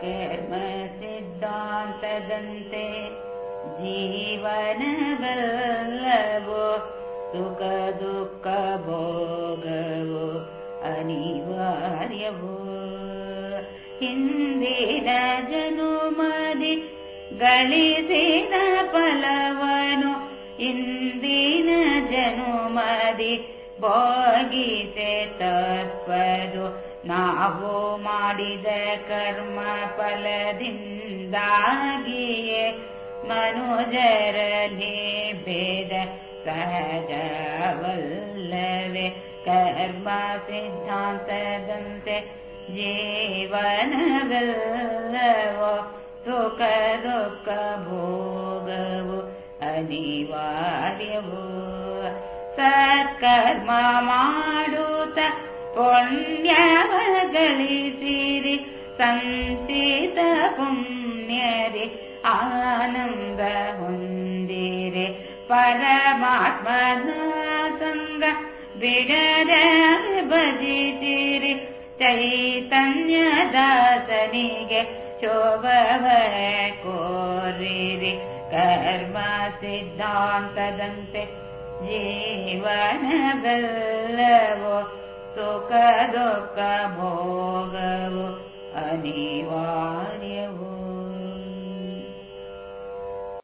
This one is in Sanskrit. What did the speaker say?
कर्म सिद्धान्तदन्ते जीवनवल्लवो सुख दुःख भोगवो अनिवार्यवो ಹಿಂದಿನ ಜನುಮದಿ ಗಳಿಸಿನ ಫಲವನು ಇಂದಿನ ಜನುಮದಿ ಭೋಗಿಸೆ ತಪ್ಪದು ನಾವು ಮಾಡಿದ ಕರ್ಮ ಫಲದಿಂದಾಗಿಯೇ ಮನುಜರಲ್ಲಿ ಭೇದ ಸಹಜವಲ್ಲವೇ ಕರ್ಮ ಸಿದ್ಧಾಂತದಂತೆ ಜೀವನವೆಲ್ಲವೋ ಸುಖ ದುಃಖ ಭೋಗವು ಅನಿವಾರ್ಯವು ಸತ್ಕರ್ಮ ಮಾಡುತ್ತ ಪುಣ್ಯವ ಗಳಿಸಿರಿ ಸಂಚಿತ ಪುಣ್ಯರಿ ಆನಂದ ಹೊಂದಿರೆ ಪರಮಾತ್ಮನ ಸಂಗ ಬಿಡದ ಭಜಿಸಿರಿ ಚೈತನ್ಯದಾಸನಿಗೆ ಶೋಭವ ಕೋರಿರಿ ಕರ್ಮ ಸಿದ್ಧಾಂತದಂತೆ ಜೀವನವೆಲ್ಲವೋ दुकभोग अदिवा